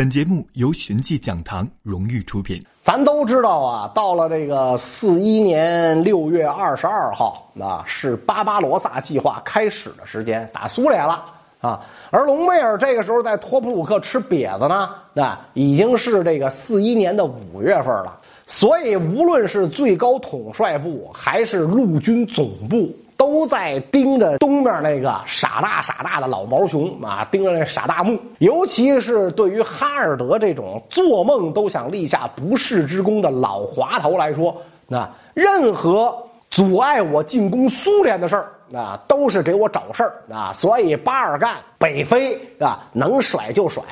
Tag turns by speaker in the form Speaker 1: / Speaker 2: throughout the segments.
Speaker 1: 本节目由寻迹讲堂荣誉出品。
Speaker 2: 咱都知道啊，到了这个四一年六月二十二号，那是巴巴罗萨计划开始的时间，打苏联了啊。而隆美尔这个时候在托普鲁克吃瘪子呢，那已经是这个四一年的五月份了。所以，无论是最高统帅部还是陆军总部。都在盯着东边那个傻大傻大的老毛熊啊，盯着那傻大木。尤其是对于哈尔德这种做梦都想立下不世之功的老滑头来说，那任何阻碍我进攻苏联的事儿啊，都是给我找事儿啊。所以巴尔干北非啊，能甩就甩。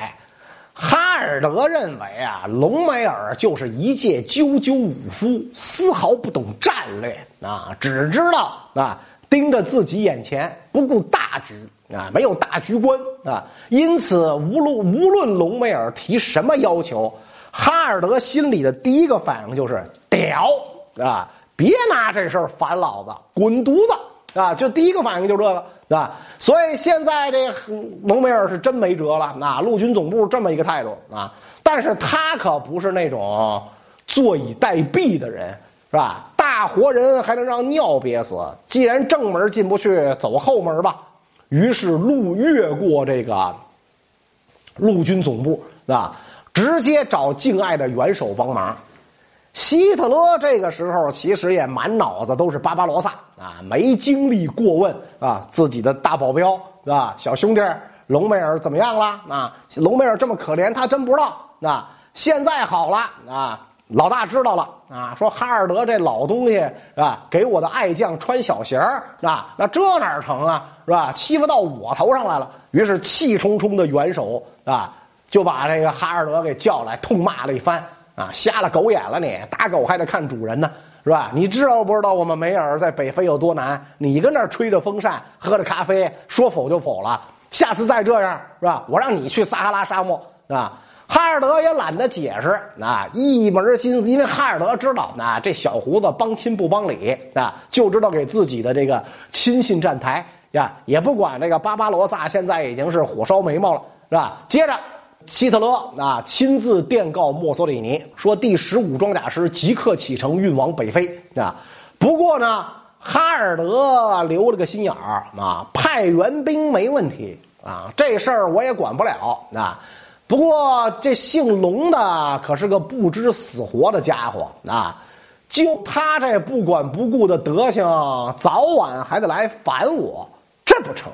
Speaker 2: 哈尔德认为啊，隆美尔就是一介赳赳武夫，丝毫不懂战略啊，只知道啊。盯着自己眼前，不顾大局啊，没有大局观啊，因此无论无论隆美尔提什么要求，哈尔德心里的第一个反应就是屌啊！别拿这事儿烦老子，滚犊子啊！就第一个反应就这个啊，所以现在这隆美尔是真没辙了啊！陆军总部这么一个态度啊，但是他可不是那种坐以待毙的人。是吧？大活人还能让尿憋死？既然正门进不去，走后门吧。于是路越过这个陆军总部，啊，直接找敬爱的元首帮忙。希特勒这个时候其实也满脑子都是巴巴罗萨啊，没精力过问啊自己的大保镖是吧？小兄弟隆美尔怎么样了？啊，隆美尔这么可怜，他真不知道啊。现在好了啊。老大知道了啊，说哈尔德这老东西是吧？给我的爱将穿小鞋儿是吧？那这哪成啊？是吧？欺负到我头上来了。于是气冲冲的元首啊，就把这个哈尔德给叫来，痛骂了一番啊！瞎了狗眼了你！打狗还得看主人呢，是吧？你知道不知道我们梅尔在北非有多难？你跟那儿吹着风扇，喝着咖啡，说否就否了。下次再这样是吧？我让你去撒哈拉沙漠啊！哈尔德也懒得解释，啊，一门心思，因为哈尔德知道，啊，这小胡子帮亲不帮理，啊，就知道给自己的这个亲信站台呀，也不管这个巴巴罗萨现在已经是火烧眉毛了，是吧？接着，希特勒啊亲自电告墨索里尼说，第十五装甲师即刻启程运往北非啊。不过呢，哈尔德留了个心眼儿啊，派援兵没问题啊，这事儿我也管不了啊。不过这姓龙的可是个不知死活的家伙啊！就他这不管不顾的德行，早晚还得来烦我，这不成？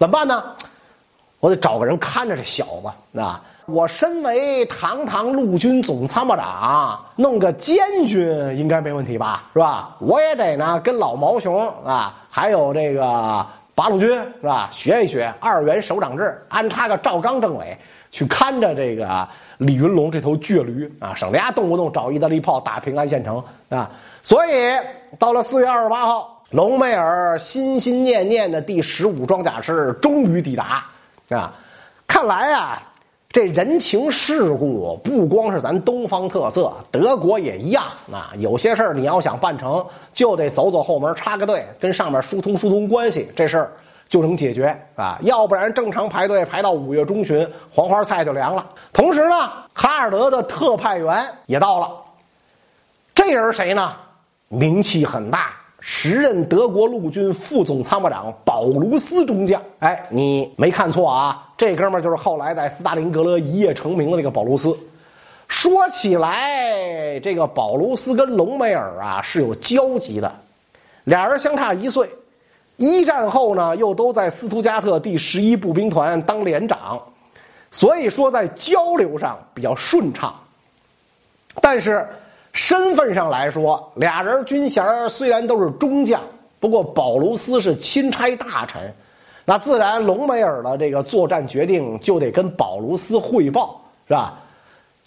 Speaker 2: 怎么办呢？我得找个人看着这小子啊！我身为堂堂陆军总参谋长，弄个监军应该没问题吧？是吧？我也得呢跟老毛熊啊，还有这个八路军是吧？学一学二元首长制，安插个赵刚政委。去看着这个李云龙这头倔驴啊，省得丫动不动找意大利炮打平安县城啊。所以到了四月二十八号，隆美尔心心念念的第十五装甲师终于抵达啊。看来啊，这人情世故不光是咱东方特色，德国也一样啊。有些事儿你要想办成就得走走后门插个队，跟上面疏通疏通关系，这事儿。就能解决啊，要不然正常排队排到五月中旬，黄花菜就凉了。同时呢，哈尔德的特派员也到了，这人谁呢？名气很大，时任德国陆军副总参谋长保卢斯中将。哎，你没看错啊，这哥们就是后来在斯大林格勒一夜成名的那个保卢斯。说起来，这个保卢斯跟隆美尔啊是有交集的，俩人相差一岁。一战后呢，又都在斯图加特第十一步兵团当连长，所以说在交流上比较顺畅。但是身份上来说，俩人军衔虽然都是中将，不过保卢斯是钦差大臣，那自然隆美尔的这个作战决定就得跟保卢斯汇报，是吧？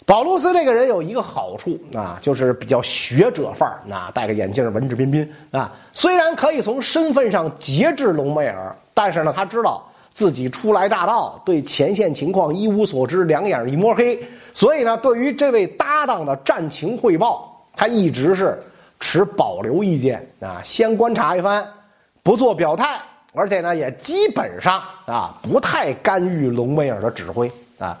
Speaker 2: 保罗斯这个人有一个好处啊，就是比较学者范儿，那戴个眼镜，文质彬彬啊。虽然可以从身份上节制隆美尔，但是呢，他知道自己初来乍到，对前线情况一无所知，两眼一摸黑。所以呢，对于这位搭档的战情汇报，他一直是持保留意见啊，先观察一番，不做表态，而且呢，也基本上啊不太干预隆美尔的指挥啊。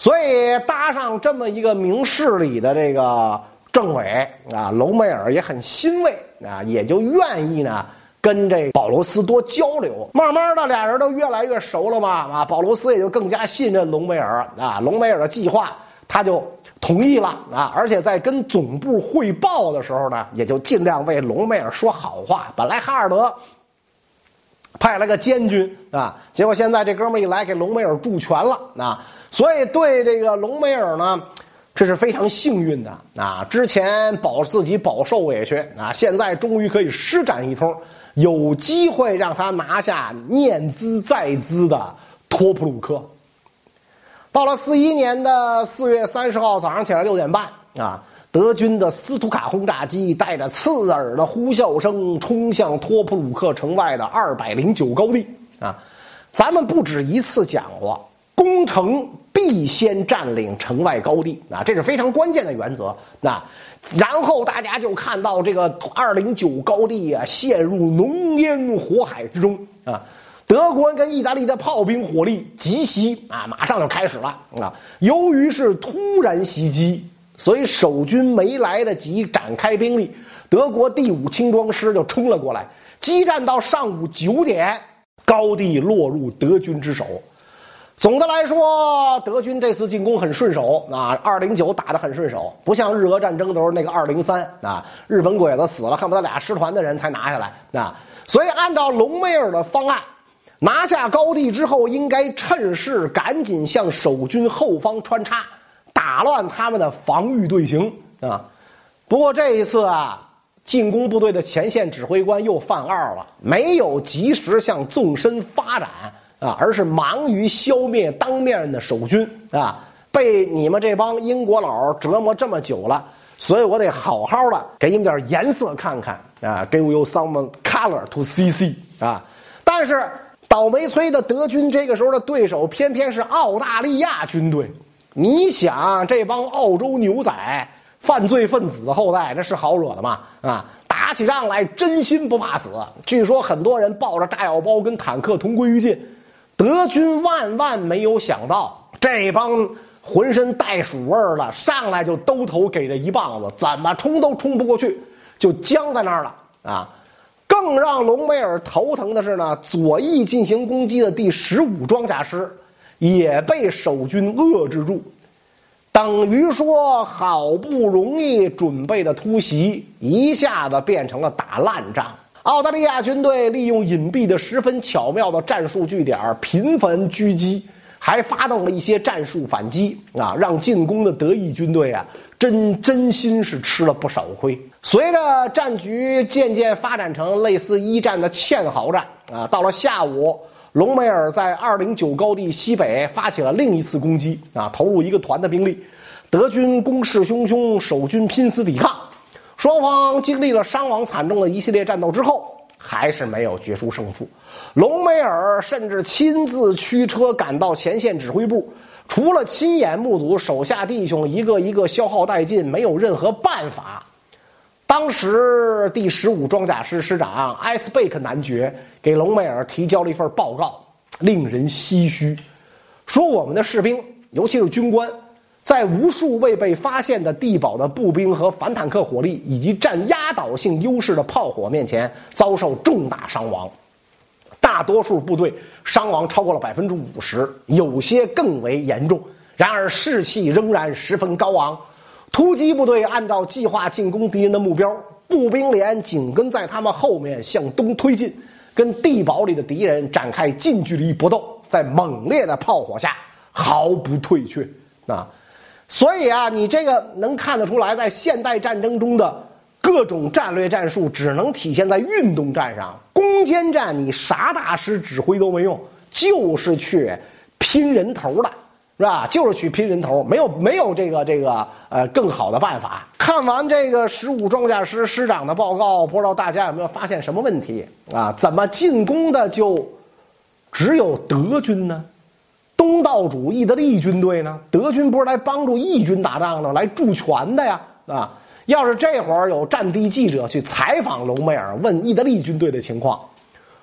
Speaker 2: 所以搭上这么一个明事理的这个政委啊，隆美尔也很欣慰啊，也就愿意呢跟这保罗斯多交流。慢慢的，俩人都越来越熟了嘛啊，保罗斯也就更加信任隆美尔啊，隆美尔的计划他就。同意了啊！而且在跟总部汇报的时候呢，也就尽量为隆美尔说好话。本来哈尔德派了个监军啊，结果现在这哥们一来，给隆美尔助拳了啊！所以对这个隆美尔呢，这是非常幸运的啊！之前保自己饱受委屈啊，现在终于可以施展一通，有机会让他拿下念兹在兹的托普鲁克。到了四一年的四月三十号早上起来六点半啊，德军的斯图卡轰炸机带着刺耳的呼啸声冲向托普鲁克城外的二百零九高地啊！咱们不止一次讲过，攻城必先占领城外高地啊，这是非常关键的原则。那然后大家就看到这个二零九高地啊，陷入浓烟火海之中啊。德国跟意大利的炮兵火力急袭啊，马上就开始了啊！由于是突然袭击，所以守军没来得及展开兵力，德国第五轻装师就冲了过来。激战到上午九点，高地落入德军之手。总的来说，德军这次进攻很顺手啊，二零九打得很顺手，不像日俄战争的时候那个二零三啊，日本鬼子死了，恨不得俩师团的人才拿下来啊。所以按照隆美尔的方案。拿下高地之后，应该趁势赶紧向守军后方穿插，打乱他们的防御队形啊！不过这一次啊，进攻部队的前线指挥官又犯二了，没有及时向纵深发展啊，而是忙于消灭当面的守军啊！被你们这帮英国佬折磨这么久了，所以我得好好的给你们点颜色看看啊！Give you some color to see see 啊！但是。倒霉催的德军这个时候的对手偏偏是澳大利亚军队，你想这帮澳洲牛仔犯罪分子的后代，这是好惹的吗？啊，打起仗来真心不怕死。据说很多人抱着炸药包跟坦克同归于尽。德军万万没有想到，这帮浑身带鼠味儿的上来就兜头给这一棒子，怎么冲都冲不过去，就僵在那儿了啊。更让隆美尔头疼的是呢，左翼进行攻击的第十五装甲师也被守军遏制住，等于说好不容易准备的突袭一下子变成了打烂仗。澳大利亚军队利用隐蔽的十分巧妙的战术据点频繁狙击，还发动了一些战术反击啊，让进攻的德意军队啊。真真心是吃了不少亏。随着战局渐渐发展成类似一战的堑壕战啊，到了下午，隆美尔在二零九高地西北发起了另一次攻击啊，投入一个团的兵力，德军攻势汹汹，守军拼死抵抗，双方经历了伤亡惨重的一系列战斗之后，还是没有决出胜负。隆美尔甚至亲自驱车赶到前线指挥部。除了亲眼目睹手下弟兄一个一个消耗殆尽，没有任何办法。当时第十五装甲师师长埃斯贝克男爵给隆美尔提交了一份报告，令人唏嘘，说我们的士兵，尤其是军官，在无数未被发现的地堡的步兵和反坦克火力以及占压倒性优势的炮火面前，遭受重大伤亡。大多数部队伤亡超过了百分之五十，有些更为严重。然而士气仍然十分高昂。突击部队按照计划进攻敌人的目标，步兵连紧跟在他们后面向东推进，跟地堡里的敌人展开近距离搏斗，在猛烈的炮火下毫不退却。啊，所以啊，你这个能看得出来，在现代战争中的。各种战略战术只能体现在运动战上，攻坚战你啥大师指挥都没用，就是去拼人头的，是吧？就是去拼人头，没有没有这个这个呃更好的办法。看完这个十五装甲师师长的报告，不知道大家有没有发现什么问题啊？怎么进攻的就只有德军呢？道主意大利军队呢？德军不是来帮助义军打仗的，来助拳的呀，啊？要是这会儿有战地记者去采访隆美尔，问意大利军队的情况，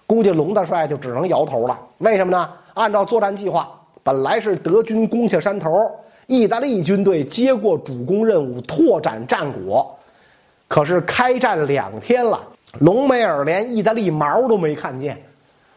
Speaker 2: 估计隆大帅就只能摇头了。为什么呢？按照作战计划，本来是德军攻下山头，意大利军队接过主攻任务，拓展战果。可是开战两天了，隆美尔连意大利毛都没看见，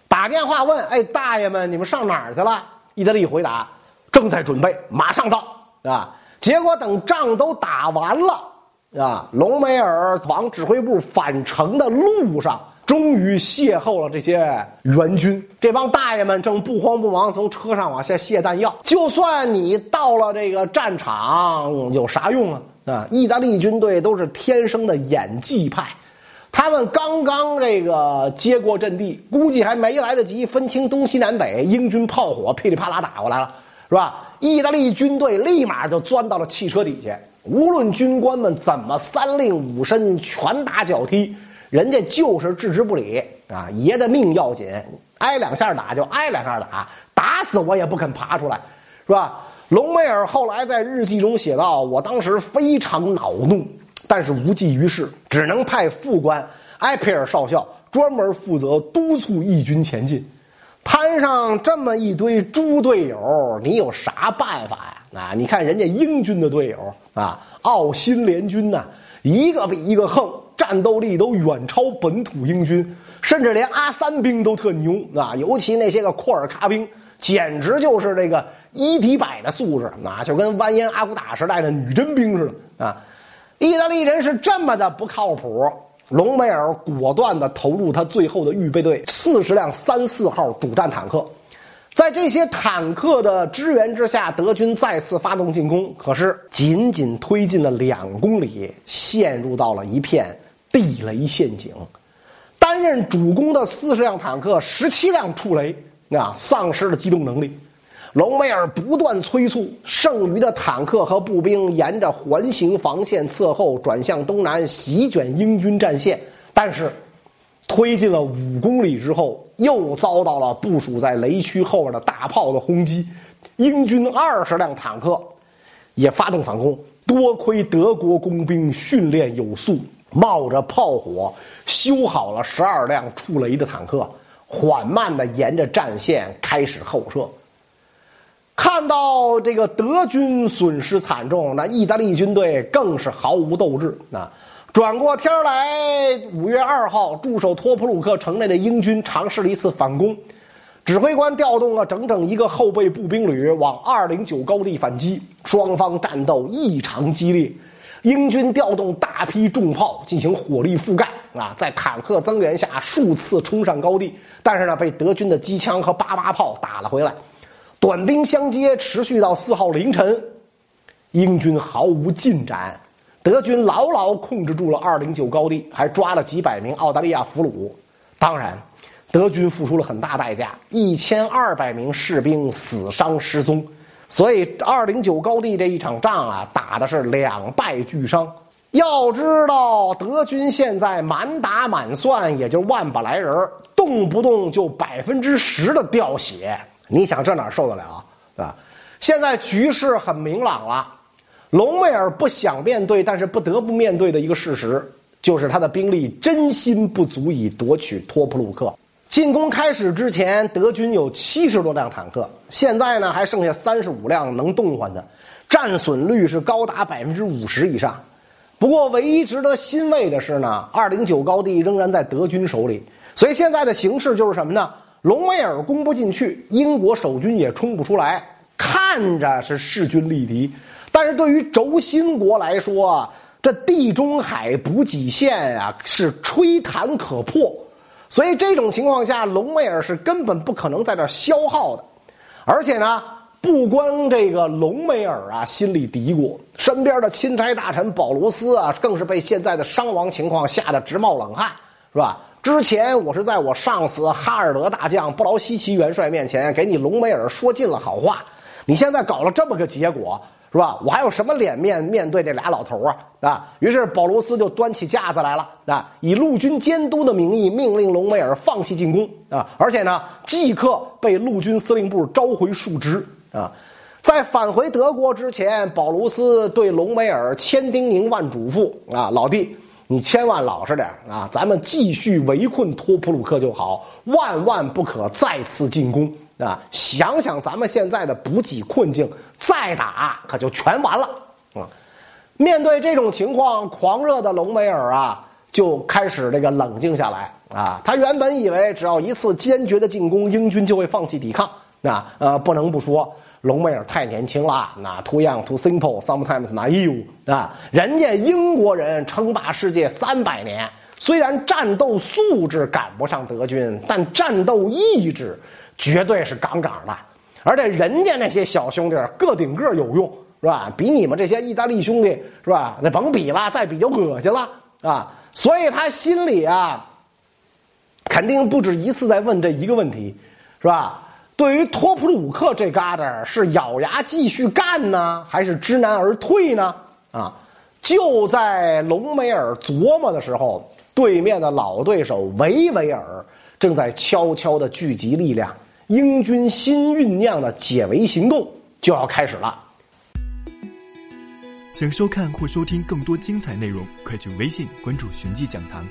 Speaker 2: 打电话问：“哎，大爷们，你们上哪儿去了？”意大利回答：“正在准备，马上到。”啊，结果等仗都打完了，啊，隆美尔往指挥部返程的路上，终于邂逅了这些援军。这帮大爷们正不慌不忙从车上往下卸弹药。就算你到了这个战场，有啥用啊？啊，意大利军队都是天生的演技派，他们刚刚这个接过阵地，估计还没来得及分清东西南北，英军炮火噼里啪啦打过来了，是吧？意大利军队立马就钻到了汽车底下，无论军官们怎么三令五申、拳打脚踢，人家就是置之不理啊！爷的命要紧，挨两下打就挨两下打，打死我也不肯爬出来，是吧？隆美尔后来在日记中写道：“我当时非常恼怒，但是无济于事，只能派副官埃佩尔少校专门负责督促义军前进。摊上这么一堆猪队友，你有啥办法呀？啊，你看人家英军的队友啊，奥新联军呐，一个比一个横，战斗力都远超本土英军，甚至连阿三兵都特牛啊！尤其那些个库尔喀兵，简直就是这个。”一敌百的素质，那就跟完颜阿骨打时代的女真兵似的啊！意大利人是这么的不靠谱，隆美尔果断的投入他最后的预备队四十辆三四号主战坦克，在这些坦克的支援之下，德军再次发动进攻。可是仅仅推进了两公里，陷入到了一片地雷陷阱。担任主攻的四十辆坦克，十七辆触雷，啊，丧失了机动能力。隆美尔不断催促剩余的坦克和步兵沿着环形防线侧后转向东南，席卷英军战线。但是，推进了五公里之后，又遭到了部署在雷区后面的大炮的轰击。英军二十辆坦克也发动反攻，多亏德国工兵训练有素，冒着炮火修好了十二辆触雷的坦克，缓慢的沿着战线开始后撤。看到这个德军损失惨重，那意大利军队更是毫无斗志。啊，转过天来，五月二号，驻守托普鲁克城内的英军尝试了一次反攻，指挥官调动了整整一个后备步兵旅往二零九高地反击，双方战斗异常激烈。英军调动大批重炮进行火力覆盖，啊，在坦克增援下数次冲上高地，但是呢，被德军的机枪和八八炮打了回来。短兵相接，持续到四号凌晨，英军毫无进展，德军牢牢控制住了二零九高地，还抓了几百名澳大利亚俘虏。当然，德军付出了很大代价，一千二百名士兵死伤失踪。所以，二零九高地这一场仗啊，打的是两败俱伤。要知道，德军现在满打满算也就万把来人，动不动就百分之十的掉血。你想这哪受得了啊？现在局势很明朗了，隆美尔不想面对，但是不得不面对的一个事实，就是他的兵力真心不足以夺取托普鲁克。进攻开始之前，德军有七十多辆坦克，现在呢还剩下三十五辆能动换的，战损率是高达百分之五十以上。不过，唯一值得欣慰的是呢，二零九高地仍然在德军手里，所以现在的形势就是什么呢？隆美尔攻不进去，英国守军也冲不出来，看着是势均力敌，但是对于轴心国来说，这地中海补给线啊是吹弹可破，所以这种情况下，隆美尔是根本不可能在这消耗的。而且呢，不光这个隆美尔啊心里嘀咕，身边的钦差大臣保罗斯啊，更是被现在的伤亡情况吓得直冒冷汗，是吧？之前我是在我上司哈尔德大将布劳希奇元帅面前给你隆美尔说尽了好话，你现在搞了这么个结果，是吧？我还有什么脸面面对这俩老头啊？啊！于是保罗斯就端起架子来了啊，以陆军监督的名义命令隆美尔放弃进攻啊，而且呢，即刻被陆军司令部召回述职啊。在返回德国之前，保罗斯对隆美尔千叮咛万嘱咐啊，老弟。你千万老实点啊！咱们继续围困托普鲁克就好，万万不可再次进攻啊！想想咱们现在的补给困境，再打可就全完了啊！面对这种情况，狂热的隆美尔啊，就开始这个冷静下来啊。他原本以为只要一次坚决的进攻，英军就会放弃抵抗。那呃，不能不说，隆美尔太年轻了。那 too young, too simple, sometimes naive 啊！人家英国人称霸世界三百年，虽然战斗素质赶不上德军，但战斗意志。绝对是杠杠的，而且人家那些小兄弟个顶个有用，是吧？比你们这些意大利兄弟是吧？那甭比了，再比就恶心了啊！所以他心里啊，肯定不止一次在问这一个问题，是吧？对于托普鲁克这疙瘩，是咬牙继续干呢，还是知难而退呢？啊！就在隆美尔琢磨的时候，对面的老对手维维尔正在悄悄的聚集力量。英军新酝酿的解围行动就要开始了。
Speaker 1: 想收看或收听更多精彩内容，快去微信关注“寻迹讲堂”。